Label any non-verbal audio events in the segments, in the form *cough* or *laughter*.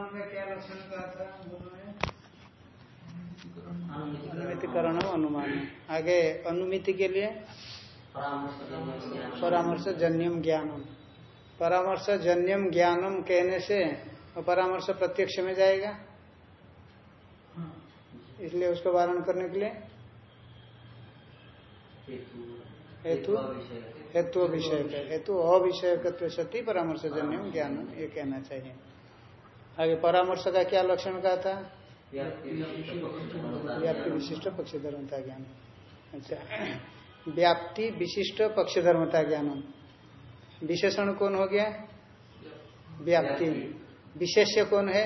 में क्या लक्षण कहा था? अनुमान आगे, अनुमिति के लिए? परामर्श जन्यम ज्ञानम। परामर्श जन्यम ज्ञानम कहने से परामर्श प्रत्यक्ष में जाएगा। इसलिए उसको वारण करने के लिए। हेतु? हेतु विषय हेतु अविषय सती परामर्श जन्यम ज्ञान ये कहना चाहिए। आगे परामर्श का क्या लक्षण का था? व्याप्ति विशिष्ट पक्ष धर्मता ज्ञान अच्छा व्याप्ति विशिष्ट पक्ष धर्मता ज्ञानम विशेषण कौन हो गया? व्याप्ति। विशेष्य कौन है?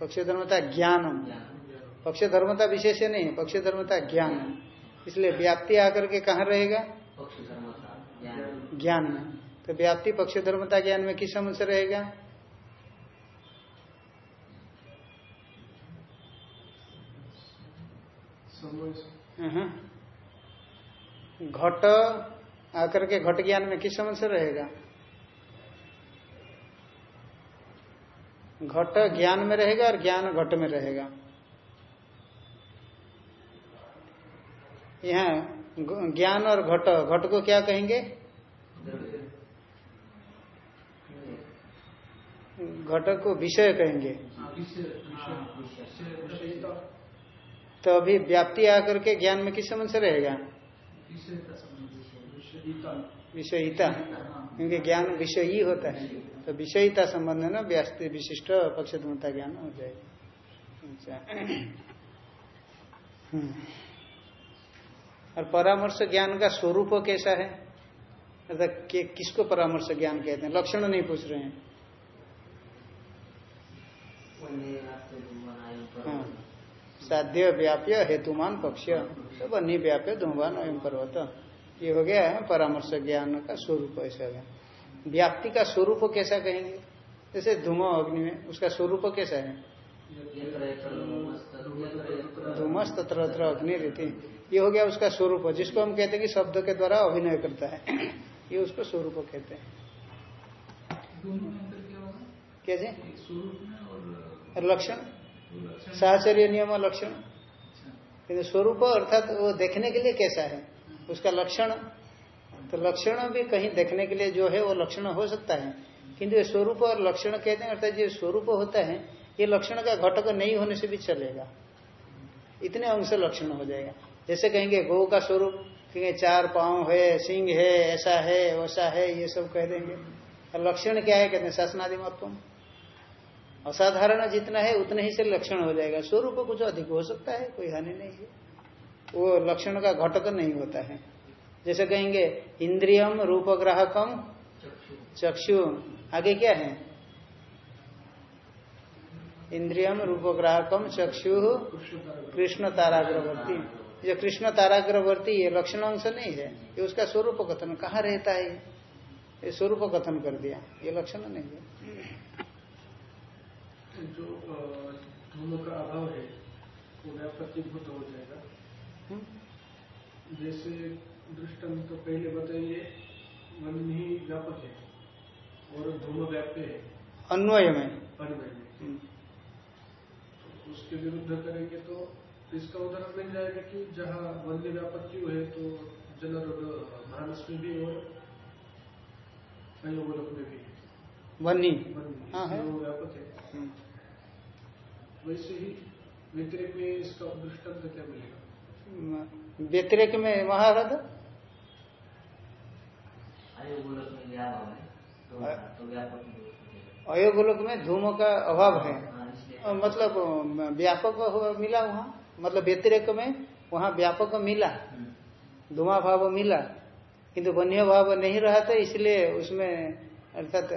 पक्ष धर्मता ज्ञानम पक्ष धर्मता विशेष्य नहीं पक्ष धर्मता ज्ञान इसलिए व्याप्ति आकर के कहाँ रहेगा? ज्ञान में। तो व्याप्ति पक्ष धर्मता ज्ञान में किस समझ से रहेगा? हाँ। घट आकर के घट ज्ञान में किस समझ से रहेगा? घट ज्ञान में रहेगा और ज्ञान घट में रहेगा। यहाँ ज्ञान और घट घट को क्या कहेंगे? घट को विषय कहेंगे। तो अभी व्याप्ति आकर के ज्ञान में किस समझ से रहेगा? विषयिता। क्योंकि ज्ञान विषय ही होता है। तो विषयिता संबंध है ना व्यास्ति विशिष्ट पक्षधमता ज्ञान हो जाएगा। हम्म। और परामर्श ज्ञान का स्वरूप कैसा है? अर्थात किसको परामर्श ज्ञान कहते हैं? लक्षण नहीं पूछ रहे हाँ। साध्य व्याप्य हेतुमान पक्ष सब अन्य व्याप्य धूमवान एवं पर्वत। ये हो गया है परामर्श ज्ञान का स्वरूप ऐसा है। व्याप्ति का स्वरूप कैसा कहेंगे? जैसे धूम अग्नि में उसका स्वरूप कैसा है? धूमस तत्र अग्नि रीति ये हो गया उसका स्वरूप जिसको हम कहते हैं कि शब्द के द्वारा अभिनय करता है। *coughs* ये उसको स्वरूप कहते हैं। क्या जी लक्षण? साहचर्य नियम लक्षण? किन्तु स्वरूप अर्थात वो देखने के लिए कैसा है? उसका लक्षण? तो लक्षण भी कहीं देखने के लिए जो है वो लक्षण हो सकता है। किंतु स्वरूप और लक्षण कहते हैं अर्थात जो स्वरूप होता है ये लक्षण का घटक नहीं होने से भी चलेगा। इतने अंश लक्षण हो जाएगा। जैसे कहेंगे गौ का स्वरूप कहेंगे चार पाँव है सिंह है ऐसा है वैसा है ये सब कह देंगे। और लक्षण क्या है? कहते हैं शासनादि महत्व असाधारण जितना है, उतने ही से लक्षण हो जाएगा। स्वरूप कुछ अधिक हो सकता है, कोई हानि नहीं है। वो लक्षण का घटक नहीं होता है। जैसे कहेंगे, इंद्रियम रूप ग्राहकम चक्षु। आगे क्या है? इंद्रियम रूप ग्राहकम चक्षु कृष्ण ताराग्रवर्ती। जो कृष्ण ताराग्रवर्ती, ये लक्षण अंश नहीं है। ये उसका स्वरूप कथन कहाँ रहता है? ये स्वरूप कथन कर दिया। ये लक्षण नहीं है। जो दोनों का अभाव है वो व्यापत्तिभूत हो जाएगा। हम्म। जैसे दृष्टांत तो पहले बताइए मन ही व्यापक है और धूम व्याप्य है। अन्वय में। अन्वय में। हम्म। तो उसके विरुद्ध करेंगे तो इसका उदाहरण मिल जाएगा कि जहाँ वन्य व्यापत्ति है तो जनर मानस में भी और अयोगोलक में भी। वन्नी हाँ है। व्यापक है। वैसे ही व्यतिरिक में इसका दृष्टांत क्या मिलेगा? व्यतिरिक में महारथ अयोगोलोक में धूमों का अभाव है। हाँ, मतलब व्यापक मिला वहाँ। मतलब व्यतिरेक में वहाँ व्यापक मिला। हम्म। धुआँ भाव मिला। किंतु वन्य भाव नहीं रहा था इसलिए उसमें अर्थात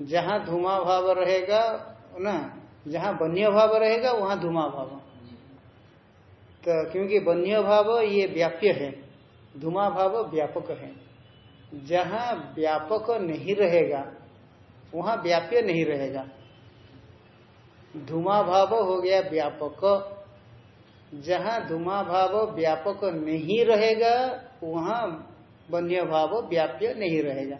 जहाँ धुआँ भाव रहेगा ना, जहाँ वन्य भाव रहेगा, वहाँ धुमा भाव। तो क्योंकि वन्य भाव ये व्याप्य है, धुमा भाव व्यापक है। जहाँ व्यापक नहीं रहेगा, वहाँ व्याप्य नहीं रहेगा। धुमा भाव हो गया व्यापक। जहाँ धुमा भाव व्यापक नहीं रहेगा, वहाँ वन्य भाव व्याप्य नहीं रहेगा।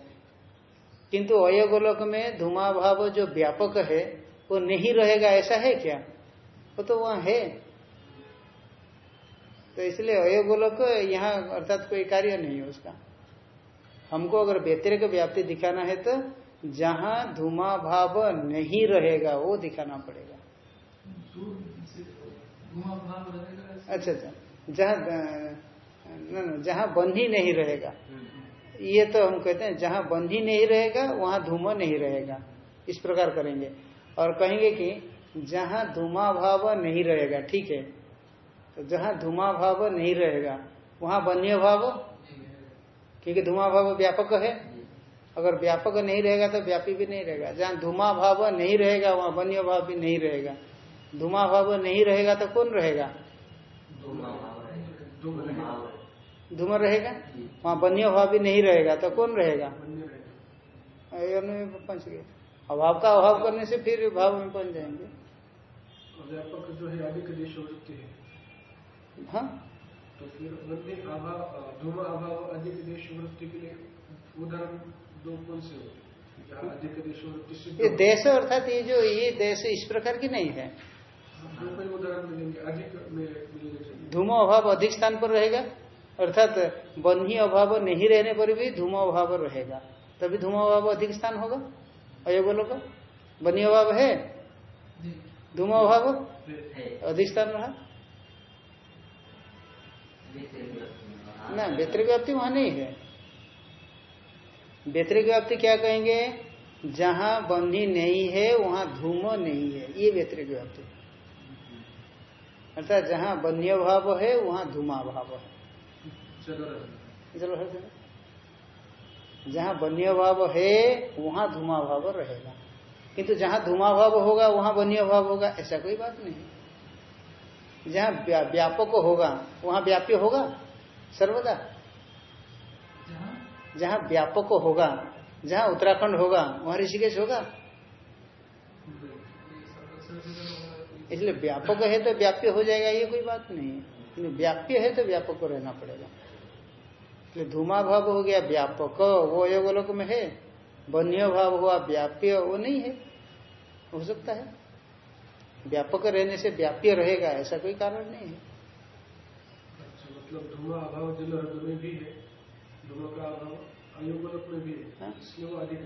किंतु अयगोलक में धुमा भाव जो व्यापक है वो नहीं रहेगा, ऐसा है क्या? वो तो वहाँ है। तो इसलिए अयगोलक यहाँ अर्थात कोई कार्य नहीं है उसका। हमको अगर व्यतिरिक व्याप्ति दिखाना है तो जहाँ धुमा भाव नहीं रहेगा, वो दिखाना पड़ेगा। अच्छा अच्छा। जहाँ जहाँ बंधी नहीं रहेगा। ये तो हम कहते हैं, जहाँ बंधी नहीं रहेगा, वहाँ धुमा नहीं रहेगा। इस प्रकार करेंगे। और कहेंगे कि जहाँ धुमा भाव नहीं रहेगा ठीक है? तो जहाँ धुमा भाव नहीं रहेगा वहाँ बन्य भाव क्योंकि धुमा भाव व्यापक है। अगर व्यापक नहीं रहेगा तो व्यापी भी नहीं रहेगा। जहाँ धुमा भाव नहीं रहेगा वहाँ वन्य भाव भी नहीं रहेगा। धुमा भाव नहीं रहेगा तो कौन रहेगा? धुमा रहेगा? वहाँ बन्य भाव भी नहीं रहेगा तो कौन रहेगा? पंच गए। अभाव का अभाव करने से फिर भाव में पहुँच जाएँगे। व्यापक जो है अधिक देश वृत्ति है। हाँ? तो फिर अभाव धूम अभाव अधिक देश वृत्ति के लिए उदाहरण दो कौन से होते ये देश अर्थात ये जो ये देश इस प्रकार की नहीं है। धूमो अभाव अधिक स्थान पर रहेगा। अर्थात बन्ही अभाव नहीं रहने पर भी धूमो अभाव रहेगा। तभी धूमो अभाव अधिक स्थान होगा। अयोगोलों का बन्ही अभाव है? धूमो अभाव? अधिक स्थान रहा? ना व्यतिरिक व्याप्ति वहाँ नहीं है। व्यतिरिक व्याप्ति क्या कहेंगे? जहाँ बंधी नहीं है वहाँ धूम नहीं है। ये व्यतिरिक व्याप्ति। अर्थात जहाँ बन्य भाव है वहाँ धूमा भाव है चलो। जहाँ बन्य भाव है, वहाँ धुमा भाव रहेगा। किंतु जहाँ धुमा भाव होगा, वहाँ बन्य भाव होगा, ऐसा कोई बात नहीं। जहाँ व्यापक होगा, वहाँ व्याप्य होगा, सर्वदा। जहाँ व्यापक होगा, जहाँ उत्तराखंड होगा, वहाँ ऋषिकेश होगा। इसलिए व्यापक है तो व्याप्य हो जाएगा, ये कोई बात नहीं। व्याप्य है तो व्यापक रहना पड़ेगा। इसलिए धूमा भाव हो गया व्यापक वो योगलोक में है बन्य भाव हुआ व्याप्य वो नहीं है हो सकता है। व्यापक रहने से व्याप्य रहेगा ऐसा कोई कारण नहीं है। अच्छा, मतलब धुआँ अभाव जल में भी है धुआँ का अभाव अयोगलोक में भी है? इसलिए वो अधिक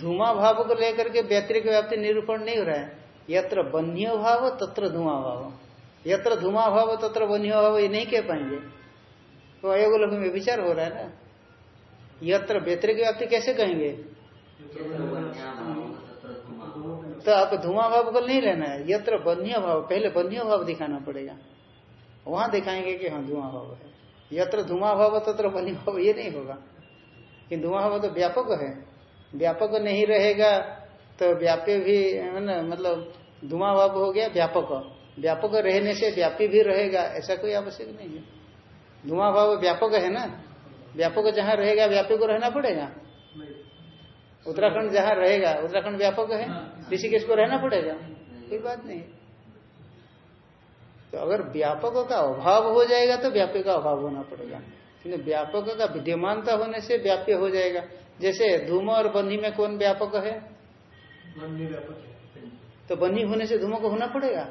धुआँ भाव को लेकर के व्यतिरिक व्याप्ति निरूपण नहीं हो रहा है। यत्र बन्य भाव तत्र धुआँ भाव यत्र धुआँ भाव तत्र बन्य भाव ये नहीं कह पाएँगे। तो अयोग में विचार हो रहा है ना? यत्र व्यतिरिक व्याप्ति कैसे कहेंगे? तो आप धुआँ भाव को नहीं लेना है यत्र बन्य भाव, पहले बन्य भाव दिखाना पड़ेगा। वहाँ दिखाएँगे कि हाँ धुआँ भाव है। यत्र धुआँ भाव तत्र बन्य भाव ये नहीं होगा। कि धुआँ भाव तो व्यापक है। व्यापक नहीं रहेगा तो व्याप्य भी ना मतलब धुआँ भाव हो गया, व्यापक। व्यापक रहने से व्यापी भी रहेगा, ऐसा कोई आवश्यक नहीं है। धुआँ भाव व्यापक है ना? व्यापक जहाँ रहेगा व्यापी को रहना पड़ेगा। उत्तराखंड जहाँ रहेगा उत्तराखंड व्यापक है? ऋषिकेश को रहना पड़ेगा। कोई बात नहीं। तो अगर व्यापक का अभाव हो जाएगा तो व्यापी का अभाव होना पड़ेगा। क्योंकि व्यापक का विद्यमानता होने से व्याप्य हो जाएगा। जैसे धूम और बंधी में कौन व्यापक है? तो बन्ही होने से धूमो को होना पड़ेगा?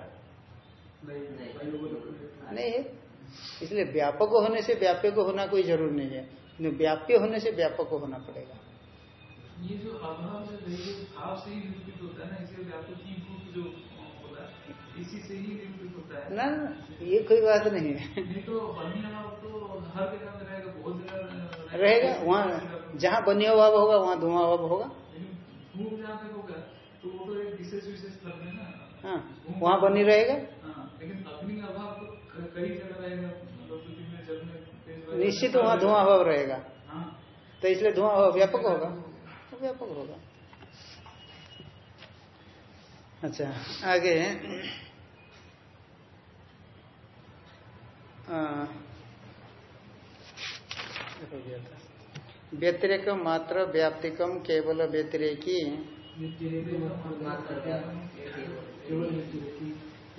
नहीं है इसलिए व्यापक होने से व्याप्य को होना कोई ज़रूर नहीं है। व्याप्य होने से व्यापक को होना पड़ेगा। ये जो अभाव भाव से ही निरूपित होता है ना इसे व्यापक की जो होता इसी से ही निरूपित होता है। ना ये कोई बात नहीं है। तो अभाव तो हर जगह रहेगा बहुत जगह रहेगा। वहाँ जहाँ बनी अभाव होगा वहाँ धुआँ अभाव होगा। जहाँ होगा तो वो तो एक विशेष विशेष स्थल ना। हाँ वहाँ बनी रहेगा। हाँ, लेकिन अग्नि अभाव निश्चित वहाँ धुआँ अभाव रहेगा। हाँ। तो इसलिए धुआँ अभाव व्यापक होगा। तो व्यापक होगा। अच्छा आगे व्यतिरेक मात्र व्याप्तिकम केवल व्यतिरेकी।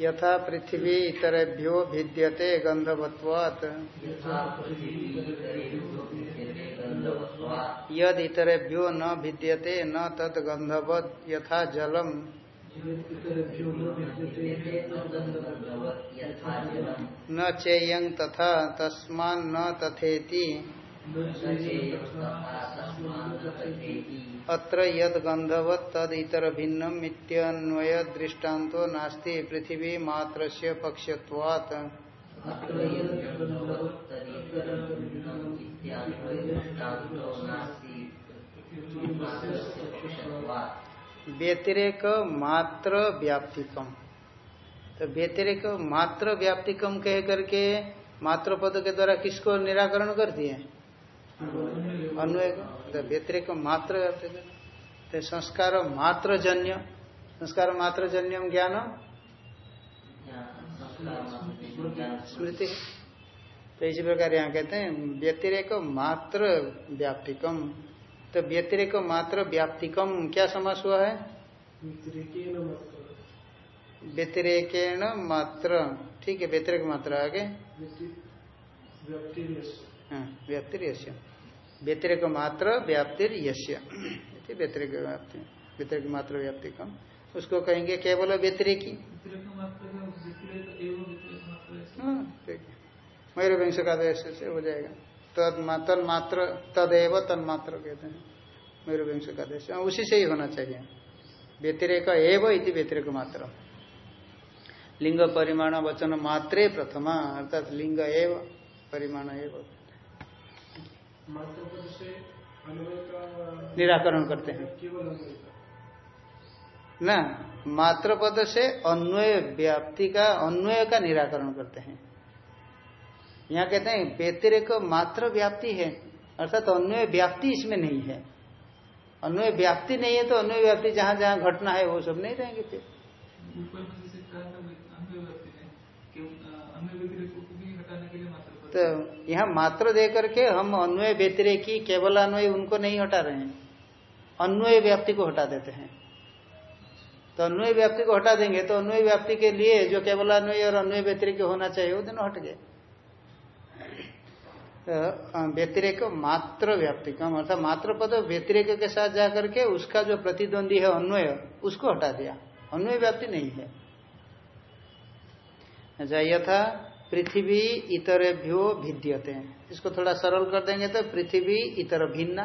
यथा पृथ्वी इतरेभ्यो भिद्यते गंधवत्वात् यद इतरेभ्यो न भिद्यते, न तद गंधवत यथा जलम। न चेयं तथा तस्मान न तथेति। अत्र यद गंधवत तद इतर भिन्नम इत्यन्वय दृष्टान्तो नास्ति पृथ्वी मात्रस्य पक्षत्वात् व्यतिरेक मात्र व्याप्तिकम तो व्यतिरेक मात्र व्याप्तिकम कह करके मात्र पद के द्वारा किसको निराकरण कर दिए? अन्वय को तो व्यतिरेक मात्र तो संस्कार मात्र जन्य संस्कार मात्र जन्यम ज्ञान? स्मृति। तो इसी प्रकार यहाँ कहते हैं व्यतिरेक मात्र व्याप्तिकम। तो व्यतिरेक मात्र व्याप्तिकम क्या समास हुआ है? व्यतिरेकेण मात्र। ठीक है व्यतिरेक मात्र आगे। व्यति- व्यक्तिर्यस्य हाँ, व्यतिरेक मात्र व्याप्तिर्यस्य इति व्यतिरेक व्याप्ति। व्यतिरिक मात्र व्याप्ति कम। उसको कहेंगे केवल व्यतिरेकी। का ऐसे हाँ, ठीक है। मयूर वंश का आदेश से हो जाएगा। तद तन्मात्र तदेव तन्मात्र कहते हैं। मयूर वंश का आदेश हाँ, उसी से ही होना चाहिए। व्यतिरेक एव इति व्यतिरेक मात्र। लिंग परिमाण वचन मात्रे प्रथमा अर्थात लिंग एव परिमाण एव मात्र पद से अन्वय का निराकरण करते हैं। केवल ना मात्र पद से अन्वय व्याप्ति का अन्वय का निराकरण करते हैं। यहाँ कहते हैं व्यतिरिक मात्र व्याप्ति है अर्थात अन्वय व्याप्ति इसमें नहीं है। अन्वय व्याप्ति नहीं है तो अन्वय व्याप्ति जहाँ जहाँ घटना है वो सब नहीं रहेंगे फिर ऊपर में जैसे कहा था अन्य व्यक्ति ने कि अ, अन्य व्यतिरेकों को भी हटाने के लिए मात्र पद तो यहाँ मात्र दे करके हम अन्वय व्यतिरेकी, केवल अन्वय उनको नहीं हटा रहे हैं। अन्वय व्याप्ति को हटा देते हैं। तो अन्वय व्याप्ति को हटा देंगे तो अन्वय व्याप्ति के लिए जो केवल अन्वय और अन्वय व्यतिरिक होना चाहिए, वो दोनों हट गए। तो व्यतिरेक मात्र व्याप्ति कम अर्थात मात्र पद व्यतिरेक के साथ जाकर के उसका जो प्रतिद्वंदी है अन्वय, उसको हटा दिया। अन्वय व्याप्ति नहीं है। अच्छा यथा पृथ्वी इतरेभ्यो भिद्यते। इसको थोड़ा सरल कर देंगे तो पृथ्वी इतर भिन्ना।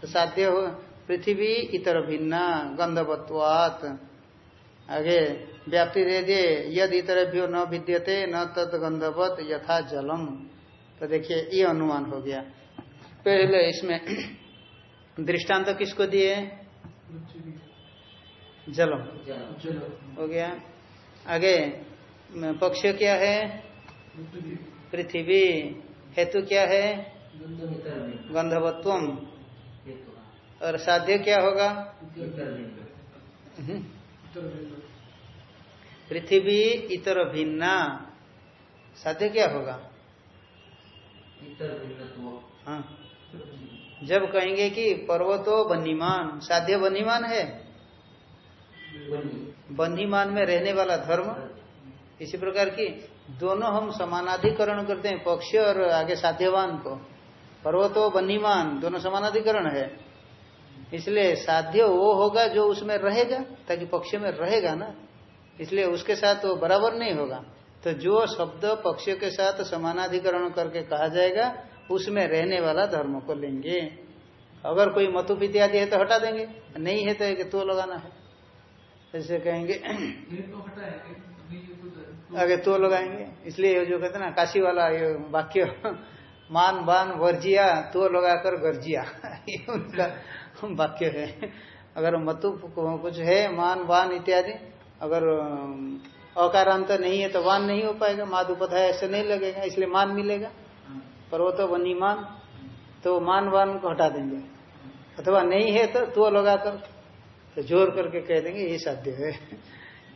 तो साध्य हो पृथ्वी इतर भिन्ना गंधवत्वात। आगे व्याप्ति दे दिए यद इतरेभ्यो न भिद्यते न तद गंधवत यथा जलम। तो देखिए ये अनुमान हो गया। पहले इसमें *clears throat* दृष्टांत तो किसको दिए? जलम। हो गया। आगे पक्ष क्या है? पृथ्वी। हेतु क्या है? गंधवत्व और साध्य क्या होगा? पृथ्वी इतर भिन्ना। साध्य क्या होगा? इतर हाँ। जब कहेंगे कि पर्वतो बन्नीमान साध्य बन्नीमान है? बन्नीमान में रहने वाला धर्म? इसी प्रकार की दोनों हम समानाधिकरण करते हैं, पक्ष और आगे साध्यवान को। पर्वतो बन्नीमान, दोनों समानाधिकरण है। इसलिए साध्य वो होगा जो उसमें रहेगा, ताकि पक्ष में रहेगा ना। इसलिए उसके साथ वो बराबर नहीं होगा। तो जो शब्द पक्ष के साथ समानाधिकरण करके कहा जाएगा, उसमें रहने वाला धर्म को लेंगे। अगर कोई मतुप इत्यादि है तो हटा देंगे, नहीं है तो तो लगाना है। ऐसे कहेंगे। तो आगे तो लगाएँगे इसलिए जो कहते ना, काशी वाला ये वाक्य, मान, बान, वर्जिया तो लगाकर गर्जिया। *laughs* ये उनका वाक्य है। अगर मतु कुछ है, मान, बान इत्यादि, अगर अकारांत नहीं है तो वान नहीं हो पाएगा माधुपधाय ऐसे नहीं लगेगा, इसलिए मान मिलेगा। पर्वत वनी मान तो मान वान को हटा देंगे। अथवा नहीं है तो तो लगाकर तो ज़ोर करके कह देंगे, ये साध्य है।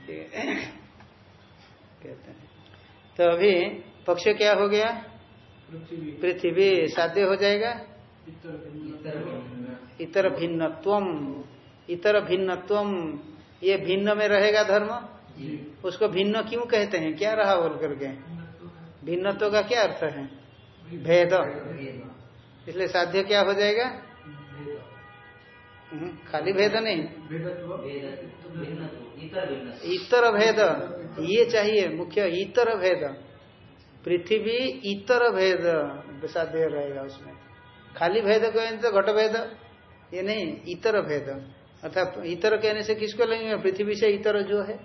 *laughs* कहते हैं। तो अभी पक्ष क्या हो गया? पृथ्वी। पृथ्वी साध्य हो जाएगा? इतर भिन्न इतर भिन्नत्वम। इतर भिन्नत्वम। ये भिन्न में रहेगा धर्म? उसको भिन्न क्यों कहते हैं? क्या रहा बोल करके? भिन्नत्व का क्या अर्थ है? भेद। इसलिए साध्य क्या हो जाएगा? हम्म, खाली भेद नहीं। भेदत्व। इतर भेद, ये चाहिए मुख्य, इतर भेद। पृथ्वी इतर भेद साध्य रहेगा उसमें। खाली भेद कहें तो घट भेद, ये नहीं, इतर भेद। अर्थात इतर कहने से किसको लेंगे पृथ्वी से इतर जो है।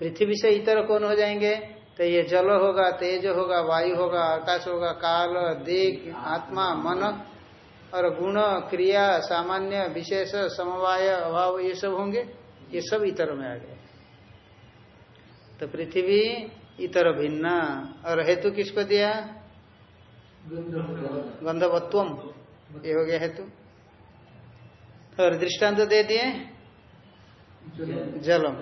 पृथ्वी से इतर कौन हो जाएँगे? तो ये जल होगा, तेज होगा, वायु होगा, आकाश होगा, काल देख आत्मा, मन और गुण, क्रिया, सामान्य, विशेष, समवाय, अभाव, ये सब होंगे। ये सब इतर में आ गए तो पृथ्वी इतर भिन्न। और हेतु किसको दिया? गंधवत्वम। ये हो गया हेतु। और दृष्टांत दे दिए? जलम।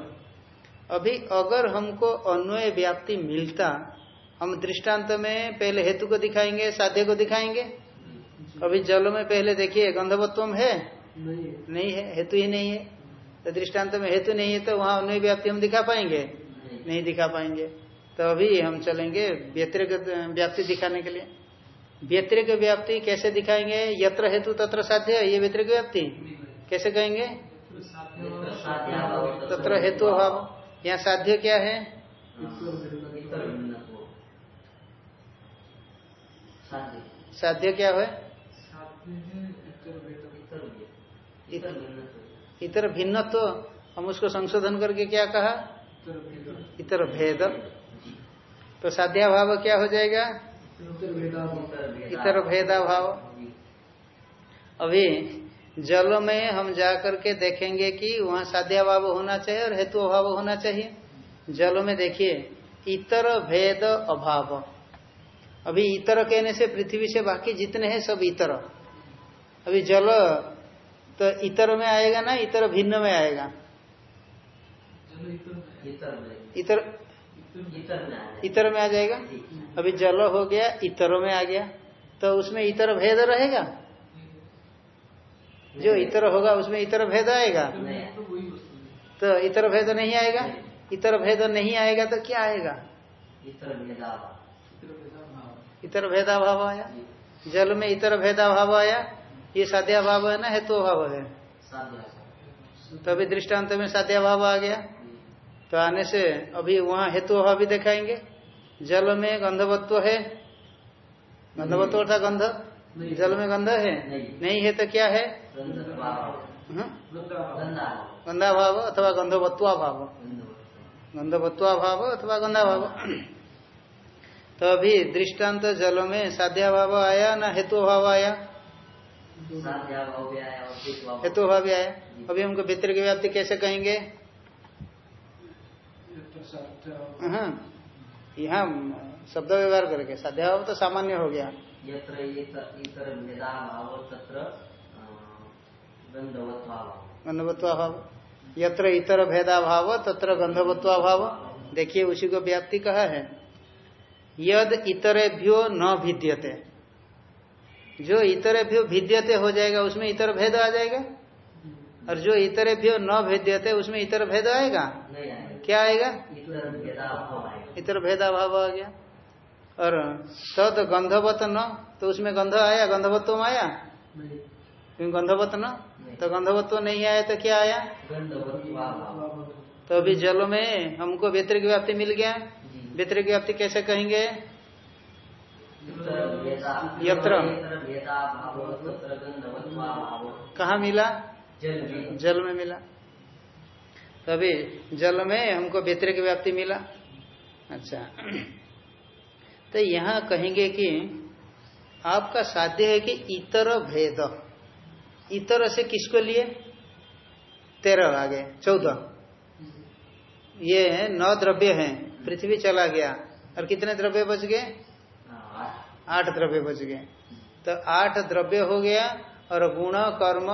अभी अगर हमको अन्वय व्याप्ति मिलता हम दृष्टांत में पहले हेतु को दिखाएँगे साध्य को दिखाएँगे? अभी जल में पहले देखिए गंधवत्वम है? नहीं है। नहीं है हेतु ही नहीं है। तो दृष्टांत में हेतु नहीं है तो वहाँ अन्वय व्याप्ति हम दिखा पाएँगे। नहीं दिखा पाएँगे। तो अभी हम चलेंगे व्यतिरिक व्याप्ति दिखाने के लिए। व्यतिरिक व्याप्ति कैसे दिखाएँगे? यत्र हेतु तत्र साध्य ये व्यतिरिक व्याप्ति? कैसे कहेंगे? तत्र हेतु अभाव यहाँ साध्य क्या है? साध्य क्या है? इतर भिन्न तो हम उसको संशोधन करके क्या कहा? इतर भेद। तो साध्याभाव क्या हो जाएगा? इतर भेदाभाव। अभी जल में हम जा करके देखेंगे कि वहाँ साध्याभाव होना चाहिए और हेतु अभाव होना चाहिए। जल में देखिए, इतर भेद अभाव। अभी इतर कहने से पृथ्वी से बाकी जितने हैं सब इतर। अभी जल तो इतर में आएगा ना इतर भिन्न में आएगा। इतर इतर में। आ जाएगा? अभी जल हो गया इतरों में आ गया। तो उसमें इतर भेद रहेगा? जो इतर होगा उसमें इतर भेद आएगा? तो तो इतर भेद नहीं आएगा? इतर भेद नहीं आएगा तो क्या आएगा? इतर भेदा भाव इतर भेदाभाव आया? जल में इतर भेदाभाव आया? ये साध्याभाव है ना हेतु अभाव है। तो अभी दृष्टांत में साध्याभाव आ गया। तो आने से अभी वहाँ हेतु अभाव भी दिखाएँगे। जल में गंधवत्व है। गंधवत्व अर्थात गंध? जल में गंध है? नहीं। है तो क्या है? गंधा भाव अथवा गंधवत्वा भाव गंधवत्वा। भाव अथवा गंधा भाव तो अभी दृष्टांत जल में साध्या भाव आया ना हेतु भाव आया? हेतु अभाव भी आया अभी हमको भीतर की व्याप्ति कैसे कहेंगे? हाँ, यहाँ शब्द व्यवहार करके। साध्याभाव तो सामान्य हो गया। गंधवत्वाभाव। गंधवत्वाभाव। यत्र इतर भेदा भाव तत्र गंधवत्वाभाव। देखिए उसी को व्याप्ति कहा है? यद इतरेभ्यो न भिद्यते। जो इतरेभ्यो भिद्यते हो जाएगा उसमें इतर भेद आ जाएगा? और जो इतरेभ्यो न भेद्यते उसमें इतर भेद आएगा? क्या आएगा? इतर भेदाभाव आएगा। आ गया। और तद तो गंधवत न तो उसमें गंध आया गंधवत्व आया? क्योंकि गंधवत न? तो गंधवत्व नहीं आया तो क्या आया? तो अभी जल में हमको व्यतिरिक व्याप्ति मिल गया। व्यतिरिक व्याप्ति कैसे कहेंगे? यत्र। कहा मिला? जल में जल में मिला। तभी जल में हमको व्यतिरिक व्याप्ति मिला। अच्छा। तो यहाँ कहेंगे कि आपका साध्य है कि इतर भेद। इतर से किसको लिए? तेरह आगे चौदह। ये नौ द्रव्य हैं, पृथ्वी चला गया। और कितने द्रव्य बच गए? आठ द्रव्य बच गए। तो आठ द्रव्य हो गया और गुण कर्म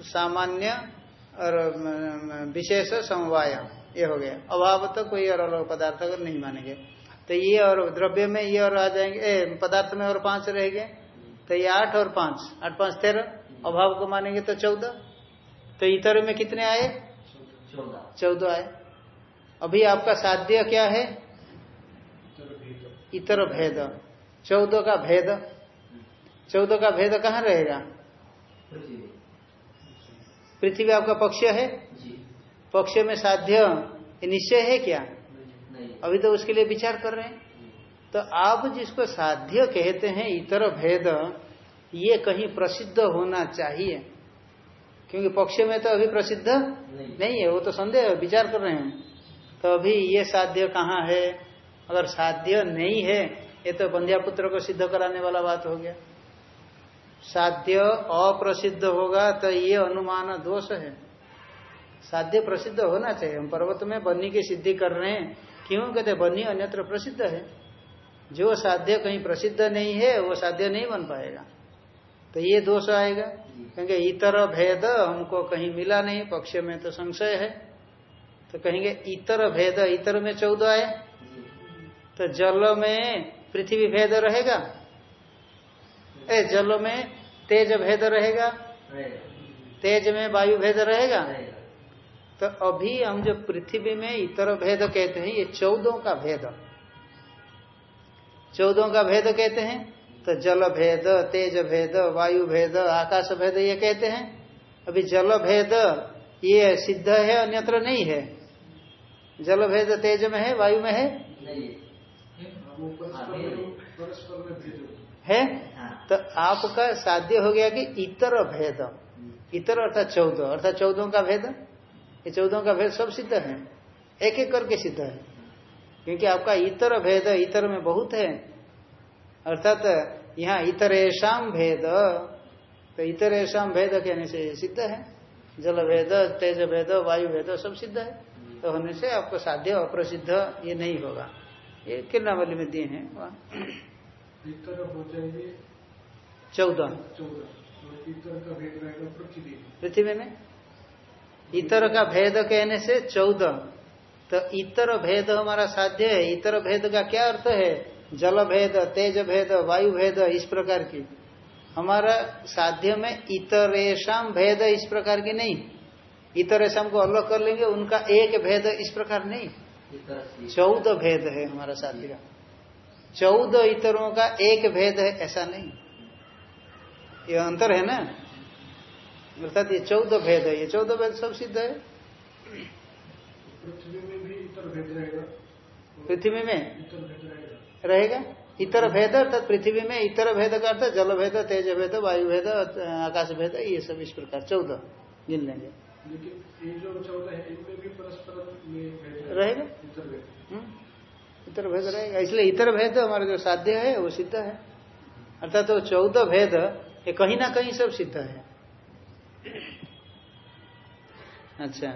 सामान्य और विशेष समवाय ये हो गया। अभाव तो कोई और अलग पदार्थ अगर नहीं मानेंगे। तो ये और द्रव्य में ये और आ जाएँगे। ए, पदार्थ में और पाँच रह गए। तो ये आठ और पाँच। आठ पाँच तेरह। अभाव को मानेंगे तो चौदह। तो इतर में कितने आए? चौदह आए। अभी आपका साध्य क्या है? इतर भेद। चौदह का भेद चौदह का भेद कहाँ रहेगा? पृथ्वी आपका पक्ष है? जी। पक्ष में साध्य निश्चय है क्या? नहीं। अभी तो उसके लिए विचार कर रहे हैं। तो आप जिसको साध्य कहते हैं इतर भेद ये कहीं प्रसिद्ध होना चाहिए। क्योंकि पक्ष में तो अभी प्रसिद्ध नहीं। नहीं है वो तो संदेह विचार कर रहे हैं। तो अभी ये साध्य कहाँ है? अगर साध्य नहीं है ये तो बंध्या पुत्र को सिद्ध कराने वाला बात हो गया। साध्य अप्रसिद्ध होगा तो ये अनुमान दोष है। साध्य प्रसिद्ध होना चाहिए। हम पर्वत में बन्नी की सिद्धि कर रहे हैं। क्यों? कहते बन्नी अन्यत्र प्रसिद्ध है। जो साध्य कहीं प्रसिद्ध नहीं है, वो साध्य नहीं बन पाएगा। तो ये दोष आएगा। क्योंकि इतर भेद हमको कहीं मिला नहीं, पक्ष में तो संशय है। तो कहेंगे, इतर भेद, इतर में चौदह आए। तो जल में पृथ्वी भेद रहेगा? ए, जल में तेज भेद रहेगा? तेज में वायु भेद रहेगा? तो अभी हम जो पृथ्वी में इतर भेद कहते हैं, ये चौदों का भेद। चौदों का भेद कहते हैं? तो जल भेद, तेज भेद, वायु भेद, आकाश भेद ये कहते हैं। अभी जल भेद, ये सिद्ध है, अन्यत्र नहीं है। जल भेद तेज में है, वायु में है नहीं वो परस्पर में परस्पर में भेद है? तो आपका साध्य हो गया कि इतर भेद। इतर अर्थात चौदह। अर्थात चौदह का भेद? ये चौदह का भेद सब सिद्ध है। एक एक करके सिद्ध है। क्योंकि आपका इतर भेद इतर में बहुत है। अर्थात यहाँ इतरेशम भेद। तो इतरेशम भेद कहने से सिद्ध है। जल भेद, तेज भेद, वायु भेद सब सिद्ध है। तो होने से आपको साध्य अप्रसिद्ध ये नहीं होगा। ये किरणावली में दिए हैं? वहाँ। हो चौदह। पृथ्वी। में? इतर का भेद कहने से चौदह। तो इतर भेद हमारा साध्य है। इतर भेद का क्या अर्थ है? जल भेद तेज भेद वायु भेद इस प्रकार की। हमारा साध्य में इतरेशम भेद इस प्रकार की नहीं। इतरेशम को अलग कर लेंगे उनका एक भेद इस प्रकार नहीं। चौदह भेद है हमारा साध्य का। चौदह इतरों का एक भेद है ऐसा नहीं। ये अंतर है ना? अर्थात ये चौदह भेद है ये चौदह भेद सब सिद्ध है। पृथ्वी में भी इतर भेद रहेगा। पृथ्वी में? इतर भेद रहेगा। रहेगा? इतर भेद अर्थात पृथ्वी में इतर भेद का अर्थ जल भेद तेज भेद वायु भेद आकाश भेद ये सब इस प्रकार चौदह गिन लेंगे। लेकिन ये जो चौदह है इनमें भी परस्पर रहेगा। इतर भेद। हम्म? इतर भेद रहेगा। इसलिए इतर भेद हमारा जो साध्य है वो सिद्ध है। अर्थात वो चौदह भेद ये कहीं ना कहीं सब सिद्ध है। अच्छा।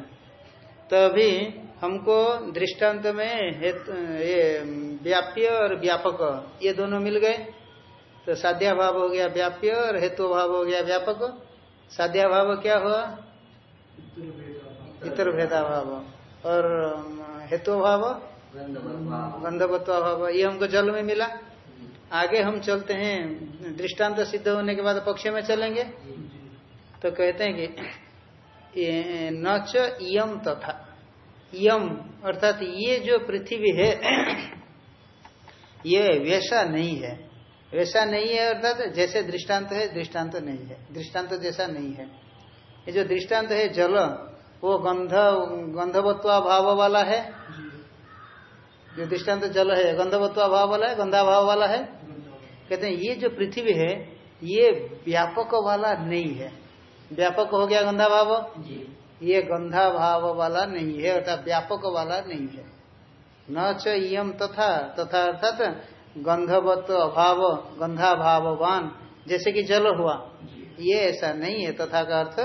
तो अभी हमको दृष्टांत में हेतु ये व्याप्य और व्यापक ये दोनों मिल गए। तो साध्याभाव हो गया व्याप्य और हेतु भाव हो गया व्यापक। साध्याभाव क्या हुआ? इतर। भेदाभाव। और हेतु भाव गंधवत्वा गंधवत्व भाव ये हमको जल में मिला। आगे हम चलते हैं। दृष्टांत सिद्ध होने के बाद पक्ष में चलेंगे। तो कहते हैं कि न च यम तथा। यम अर्थात ये जो पृथ्वी है ये वैसा नहीं है। वैसा नहीं है अर्थात जैसे दृष्टांत है दृष्टांत नहीं है। दृष्टांत जैसा नहीं है। ये जो दृष्टांत है जल वो गंध गंधवत्वा भाव वाला है? जो दृष्टांत जल है गंधवत्वा भाव वाला है गंधा भाव वाला है? कहते हैं ये जो पृथ्वी है ये व्यापक वाला नहीं है। व्यापक हो गया गंधा भाव ये गंधा भाव वाला नहीं है अर्थात व्यापक वाला नहीं है। न च इयम तथा तथा अर्थात गंधवत अभाव गंधा भाववान जैसे कि जल हुआ। ये ऐसा नहीं है तथा का अर्थ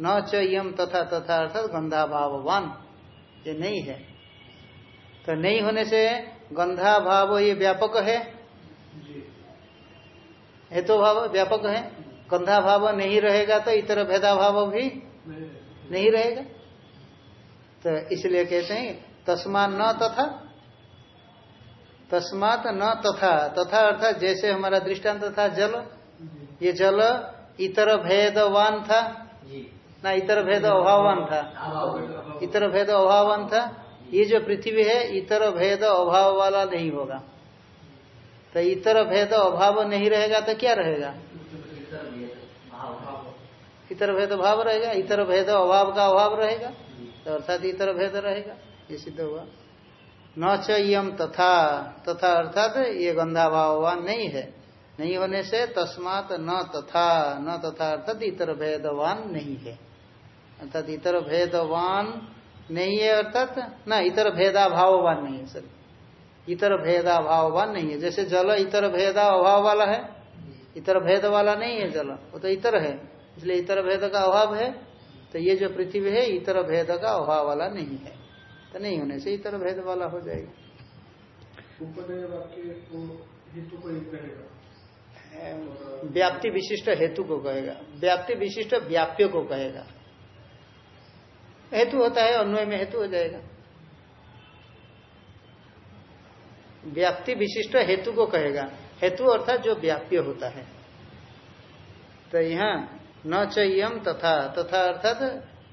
न च इयम तथा तथा अर्थात गंधा भाववान ये नहीं है। तो नहीं होने से गंधा भाव ये व्यापक है? हेतु भाव व्यापक है? गंधा भाव नहीं रहेगा तो इतर भेदा भाव भी नहीं। नहीं रहेगा। तो इसलिए कहते हैं तस्मात न तथा तस्मात न तथा तथा अर्थात जैसे हमारा दृष्टांत था जल ये जल इतर भेदवान था। जी। ना इतर भेद अभावान था। इतर भेद अभावान था। ये जो पृथ्वी है, इतर भेद अभाव वाला नहीं होगा। तो इतर भेद अभाव नहीं रहेगा तो क्या रहेगा? इतर भेद भाव रहेगा। इतर भेद अभाव का अभाव रहेगा। तो अर्थात इतर भेद रहेगा। ये सिद्ध हुआ। न च यम तथा। तथा अर्थात ये गंधा भाववान नहीं है। नहीं होने से तस्मात न तथा। न तथा अर्थात इतर भेदवान नहीं है। अर्थात इतर भेदवान नहीं है अर्थात ना इतर भेदा भाववान नहीं है सर। इतर भेदा भाववान नहीं है। जैसे जल इतर भेदा अभाव वाला है इतर भेद वाला नहीं है जल वो तो इतर है। इसलिए इतर भेद का अभाव है तो ये जो पृथ्वी है इतर भेद का अभाव वाला नहीं है। तो नहीं होने से इतर भेद वाला हो जाएगा। व्याप्ति विशिष्ट हेतु को कहेगा। व्याप्ति विशिष्ट व्याप्य को कहेगा। हेतु होता है, अन्वय में हेतु हो जाएगा। व्याप्ति विशिष्ट हेतु को कहेगा। हेतु अर्थात जो व्याप्य होता है। तो यहाँ, न चयम तथा तथा अर्थात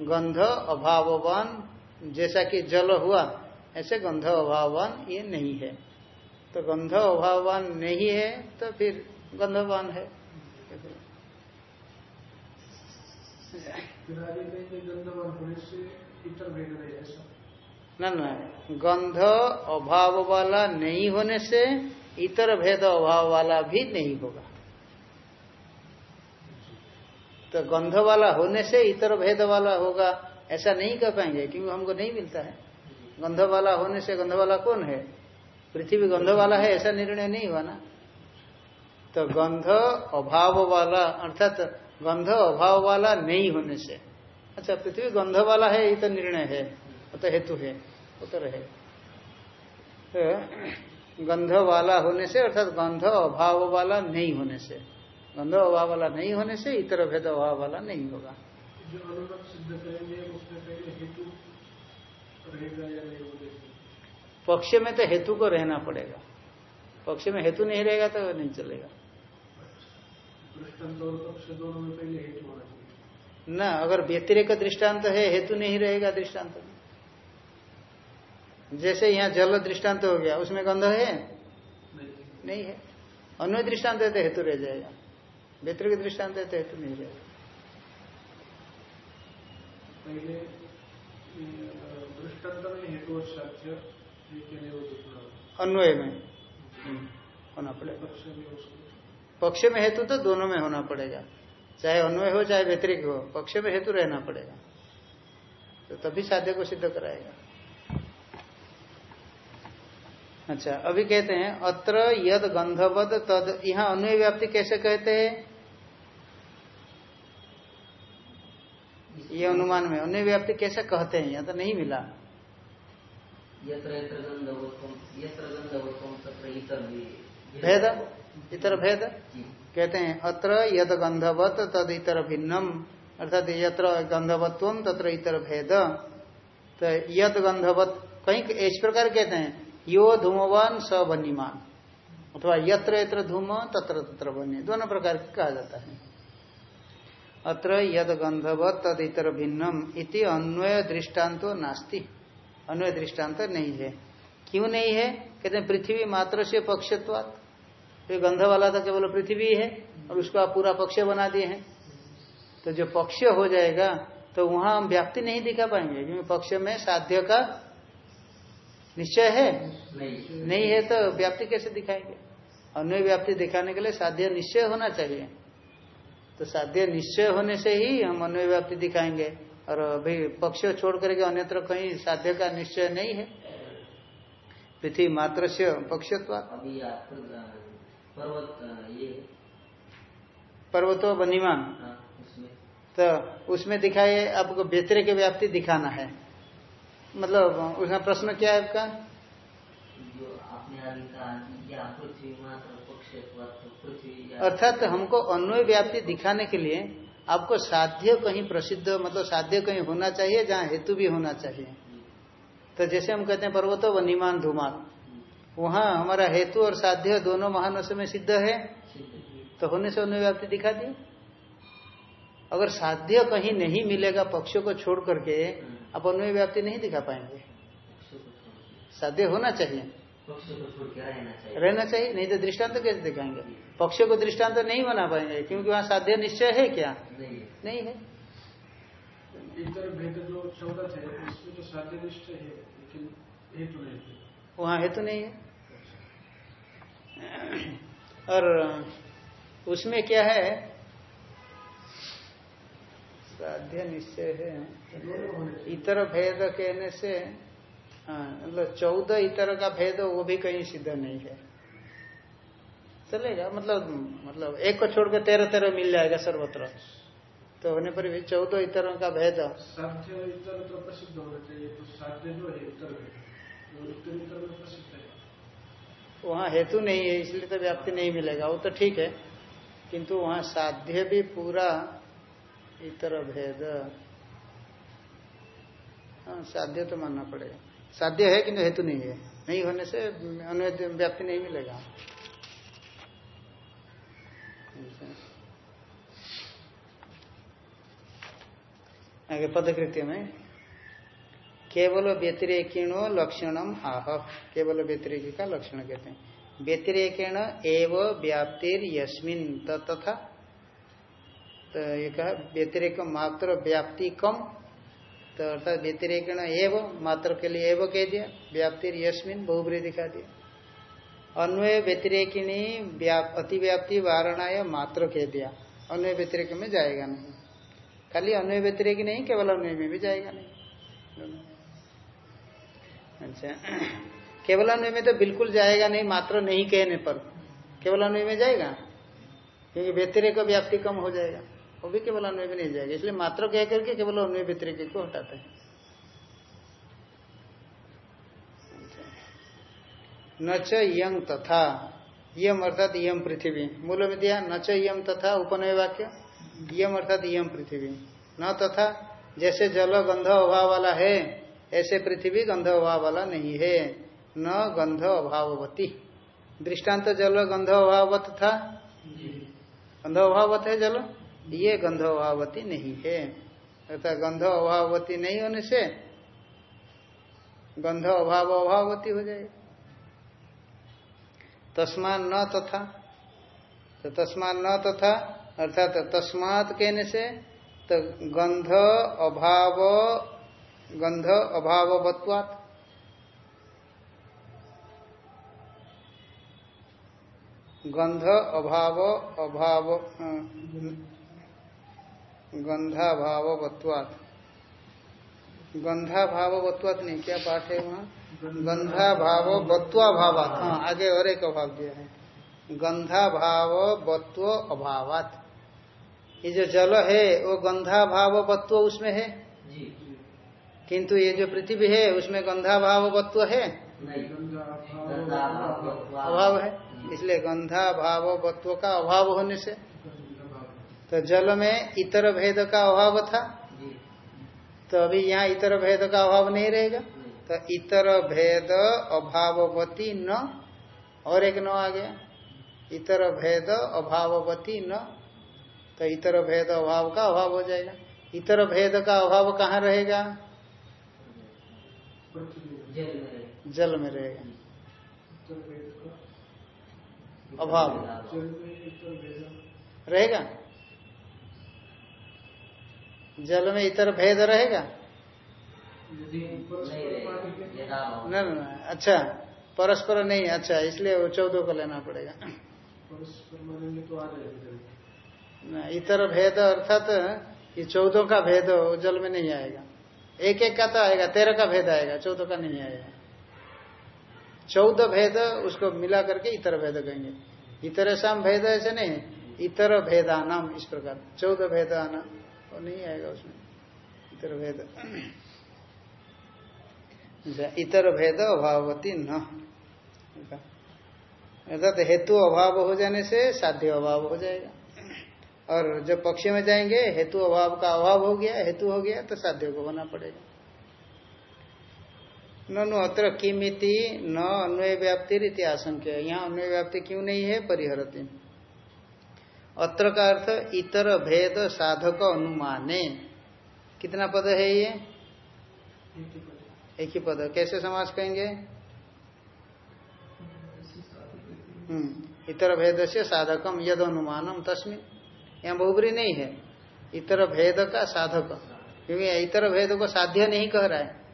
गंध अभाववान, जैसा कि जल हुआ, ऐसे गंध अभाववान ये नहीं है। तो गंध अभाववान नहीं है तो फिर गंधवान है। न न, गंध अभाव वाला नहीं होने से इतर भेद अभाव वाला भी नहीं होगा। तो गंध वाला होने से इतर भेद वाला होगा, ऐसा नहीं कर पाएँगे, क्योंकि हमको नहीं मिलता है। गंध वाला होने से गंध वाला कौन है? पृथ्वी गंध वाला है, ऐसा निर्णय नहीं हुआ ना। तो गंध अभाव वाला, अर्थात गंध अभाव वाला नहीं होने से। अच्छा पृथ्वी गंध वाला है ये तो निर्णय है तो हेतु है वो तो रहे। तो गंध वाला होने से अर्थात गंध अभाव वाला नहीं होने से। गंध अभाव वाला नहीं होने से इतर भेद अभाव वाला नहीं होगा। पक्ष में तो हेतु को रहना पड़ेगा। पक्ष में हेतु नहीं रहेगा तो नहीं चलेगा दृष्टांत और पक्ष दोनों में पहले हेतु होना चाहिए ना अगर व्यतिरेक दृष्टांत है हेतु नहीं रहेगा दृष्टांत। में जैसे यहाँ जल दृष्टांत हो गया उसमें गंध है? नहीं है। अन्य दृष्टांत है तो हेतु रह जाएगा। व्यतिरिक दृष्टांत है तो हेतु नहीं रहेगा। अन्वय में। हम्म, होना पड़ेगा। पक्ष में हेतु तो दोनों में होना पड़ेगा। चाहे अन्वय हो चाहे व्यतिरिक हो पक्ष में हेतु रहना पड़ेगा। तो तभी साध्य को सिद्ध कराएगा। अच्छा अभी कहते हैं अत्र यद गंधवद तद। यहाँ अन्वय व्याप्ति कैसे कहते हैं? ये अनुमान में। अन्वय व्याप्ति कैसे कहते हैं? यहाँ तो नहीं मिला। यत्र यत्र गंधवत्वम यत्र गंधवत्वम तत्र इतर भेद? इतर भेद? कहते हैं अत्र यद गंधवत तद इतर भिन्नम। अर्थात यत्र गंधवत्व तत्र इतर भेद। तो यद गंधवत कहीं इस प्रकार कहते हैं यो धूमवान स बनीमान अथवा यत्र यत्र धूम तत्र तत्र बन्य दोनों प्रकार कहा जाता है। अत्र यद गंधवत तद इतर भिन्नम इति अन्वय दृष्टान्तो नास्ति। अन्वय दृष्टांत नहीं है। क्यों नहीं है? कहते हैं पृथ्वी मात्र से पक्षत्वात्। ये गंध वाला तो केवल पृथ्वी है और उसको आप पूरा पक्ष बना दिए हैं। तो जो पक्ष हो जाएगा तो वहाँ हम व्याप्ति नहीं दिखा पाएँगे क्योंकि पक्ष में साध्य का निश्चय है। नहीं। नहीं है तो व्याप्ति कैसे दिखाएँगे? अन्य व्याप्ति दिखाने के लिए साध्य निश्चय होना चाहिए। तो साध्य निश्चय होने से ही हम अन्य व्याप्ति दिखाएँगे और अभी पक्ष छोड़ करके अन्यत्र कहीं साध्य का निश्चय नहीं है। पृथ्वी मात्र से पक्षत्वा पर्वत ये पर्वतो बनीमान। हाँ, तो उसमें दिखाए आपको व्यतिरिक के व्याप्ति दिखाना है। मतलब उसमें प्रश्न क्या है आपका? तो अर्थात हमको अन्वय व्याप्ति दिखाने के लिए आपको साध्य कहीं प्रसिद्ध मतलब साध्य कहीं होना चाहिए जहाँ हेतु भी होना चाहिए। तो जैसे हम कहते हैं पर्वतो व निमान धूमान वहाँ हमारा हेतु और साध्य दोनों महानस में सिद्ध है। तो होने से अन्वय व्याप्ति दिखा दी। अगर साध्य कहीं नहीं मिलेगा पक्षों को छोड़ करके आप अन्वय व्याप्ति नहीं दिखा पाएँगे। साध्य होना चाहिए। रहना चाहिए नहीं तो दृष्टांत तो कैसे दिखाएँगे? पक्ष को दृष्टांत तो नहीं बना पाएँगे क्योंकि वहाँ साध्य निश्चय है क्या? नहीं नहीं है तो है। वहाँ हेतु नहीं है। और उसमें क्या है? साध्य निश्चय है। इतर भेद कहने से हाँ मतलब चौदह इतर का भेद वो भी कहीं सिद्ध नहीं है। चलेगा मतलब मतलब एक को छोड़ के तेरह तेरह मिल जाएगा सर्वत्र। तो होने पर भी चौदह इतरों का भेद। साध्य इतर तो प्रसिद्ध होना चाहिए तो साध्य जो है उत्तर उत्तर इतर में प्रसिद्ध वहाँ हेतु नहीं है, इसलिए तो व्याप्ति नहीं मिलेगा। वो तो ठीक है, किंतु वहाँ साध्य भी पूरा इतर भेद। हाँ साध्य तो मानना पड़ेगा। साध्य है किंतु हेतु नहीं है। नहीं होने से अन्य व्याप्ति नहीं मिलेगा। आगे पदकृत्य में केवल व्यतिरेकिणो लक्षणम आह। केवल व्यतिरेकी का लक्षण कहते हैं। व्यतिरेकेण एव व्याप्तिर यस्मिन तथा। तो ये कहा, व्यतिरेक मात्र व्याप्ति कम तो अर्थात व्यतिरेकण एव, मात्र के लिए एव कह दिया। व्याप्तिर यस्मिन बहुब्री दिखा दिया। अन्वय व्यतिरेकिणी अतिव्याप्ति वारणाय मात्र कह दिया। अन्वय व्यतिरेक में जाएगा नहीं। खाली अन्वय व्यतिरेक नहीं, केवल अन्वय में भी जाएगा नहीं। अच्छा। केवल अन्वय में तो बिल्कुल जाएगा नहीं, मात्र नहीं कहने पर। केवल अन्वय में जाएगा? क्योंकि व्यतिरेक व्याप्ति कम हो जाएगा। वो भी केवल अन्वय में नहीं जाएगा। इसलिए मात्र कह करके केवल अन्वय व्यतिरेक को हटाते हैं। न च यंग तथा। यम अर्थात यम पृथ्वी। मूल में दिया, न च यम तथा उपनय वाक्य। यम अर्थात यम पृथ्वी। न तथा, जैसे जल गंध अभाव वाला है ऐसे पृथ्वी गंध अभाव वाला नहीं है। न गंध अभाववती। दृष्टांत जल गंध अभावत था? गंध अभावत है जल? ये गंध अभावती नहीं है। अर्थात गंध अभावती नहीं होने से गंध अभाव अभावती हो जाएगी तस्मान न तथा। तो तस्मान न तथा अर्थात तस्मात कहने से तो गंध अभाव गंध अभावत्वात गंध अभाव अभाव गंधाभावत्वात गंधाभावत्वात नहीं, क्या पाठ है वहाँ? गंधा भाव बत्वा भावात हाँ आगे और एक अभाव दिया है। गंधा भाव बत्व अभावात ये जो जल है, वो गंधा भाव बत्व उसमें है? जी। किंतु ये जो पृथ्वी है उसमें गंधा भाव बत्व है अभाव है। इसलिए गंधा भाव बत्व का अभाव होने से। तो जल में इतर भेद का अभाव था। तो अभी यहाँ इतर भेद का अभाव नहीं रहेगा। तो इतर भेद अभाववती न और एक न आ गया। इतर भेद अभाववती न तो इतर भेद अभाव का अभाव हो जाएगा। इतर भेद का अभाव कहाँ रहेगा जल में रहे जल में रहेगा अभाव। रहेगा? जल में इतर भेद रहेगा? न अच्छा परस्पर नहीं अच्छा इसलिए वो चौदह को लेना पड़ेगा। तो न, इतर भेद अर्थात ये चौदह का भेद जल में नहीं आएगा। एक एक का तो आएगा तेरह का भेद आएगा चौदह का नहीं आएगा। चौदह भेद उसको मिला करके इतर भेद कहेंगे। इतर शाम भेद ऐसे नहीं इतर भेदानाम इस प्रकार। चौदह भेदाना वो नहीं आएगा उसमें। इतर भेद। अच्छा, इतर भेद अभावती न। अर्थात हेतु अभाव हो जाने से साध्य अभाव हो जाएगा। और जब पक्ष में जाएँगे हेतु अभाव का अभाव हो गया हेतु हो गया तो साध्य को होना पड़ेगा। ननु अत्र किमिति न अन्वय व्याप्ति आशंक्य। यहाँ अन्वय व्याप्ति क्यों नहीं है? परिहरती। अत्र का अर्थ इतर भेद साधक अनुमाने। कितना पद है ये? एक ही पद। कैसे समास कहेंगे? हम्म इतर भेद से साधकम यद अनुमानम तस्मिन। यहाँ बहुबरी नहीं है। इतर भेद का साधक। क्योंकि इतर भेद को साध्य नहीं कह रहा है।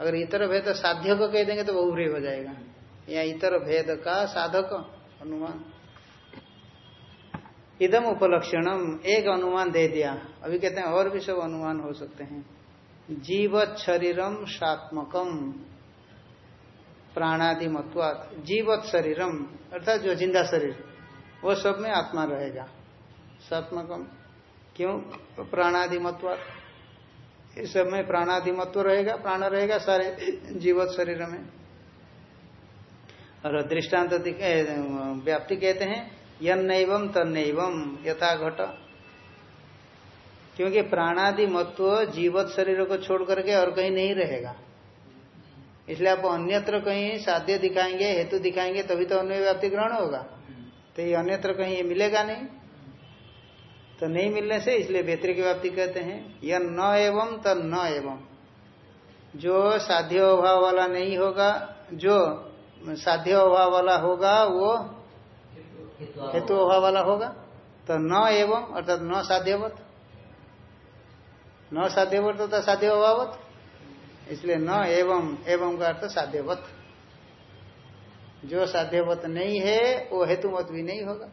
अगर इतर भेद साध्य को कह देंगे तो बहुबरी हो जाएगा। या इतर भेद का साधक अनुमान। इदम उपलक्षणम, एक अनुमान दे दिया। अभी कहते हैं और भी सब अनुमान हो सकते हैं। जीवत शरीरम सात्मकम प्राणादि मत्वात जीवत शरीरम, अर्थात जो ज़िंदा शरीर, वो सब में आत्मा रहेगा। सात्मकम क्यों? प्राणादि मत्वात इस सब में प्राणादि मत्व रहेगा, प्राण रहेगा सारे जीवत शरीर में। और दृष्टांत व्याप्ति कहते हैं नैवम तन्नैवम यथा घट क्योंकि प्राणादि मत्व जीवत शरीर को छोड़ करके और कहीं नहीं रहेगा। इसलिए आप अन्यत्र कहीं साध्य दिखाएँगे, हेतु दिखाएँगे, तभी तो अन्य व्याप्ति ग्रहण होगा। तो ये अन्यत्र कहीं ये मिलेगा नहीं। तो नहीं मिलने से इसलिए बेहतर की व्याप्ति कहते हैं। यह न एवं त न एवं। जो साध्य अभाव वाला नहीं होगा, जो साध्य अभाव वाला होगा, वो हेतु अभाव वाला होगा। तो न एवं अर्थात न साध्यवत। न साध्यवत होता साध्य अभावत। इसलिए न एवं एवं का अर्थ साध्यवत। जो साध्यवत नहीं है, वो हेतु मत भी नहीं होगा।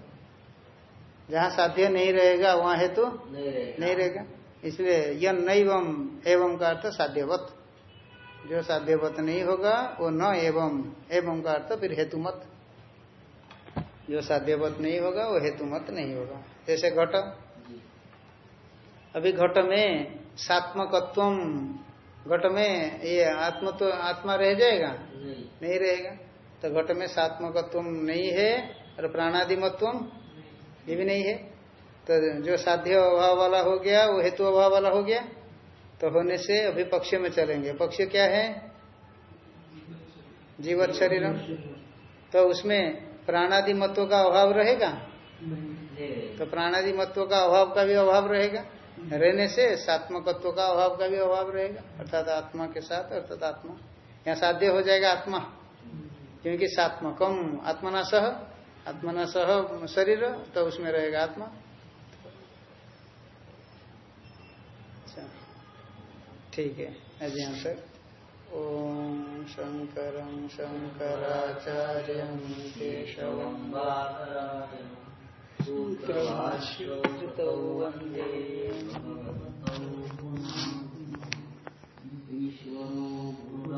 जहाँ साध्य नहीं रहेगा वहाँ हेतु नहीं रहेगा। इसलिए यह नैवम एवं का अर्थ साध्यवत। जो साध्यवत नहीं होगा वो न एवं एवं का अर्थ फिर हेतु मत जो साध्यवत नहीं होगा वो हेतु मत नहीं होगा। जैसे घट। अभी घट में सात्मकत्व घट में ये आत्म तो आत्मा रह जाएगा नहीं। नहीं रहेगा। तो घट में सात्मकत्व नहीं है और प्राणादिमत्व ये भी नहीं है। तो जो साध्य अभाव वाला हो गया, वो हेतु अभाव वाला हो गया तो होने से अभी पक्ष में चलेंगे। पक्ष क्या है? जीवत शरीर तो उसमें प्राणादि मत्व का अभाव रहेगा? तो प्राणादि मत्व का अभाव का भी अभाव रहेगा। रहने से सात्मकत्व का अभाव का भी अभाव रहेगा। अर्थात आत्मा के साथ, अर्थात आत्मा। यहाँ साध्य हो जाएगा आत्मा। क्योंकि सात्मकम आत्मना सह आत्मना सह शरीर तो उसमें रहेगा आत्मा। अच्छा। ठीक है, आज यहाँ तक ओम शंकर शंकराचार्य सूत्रभाष्यकृतौ वंदे ईश्वरो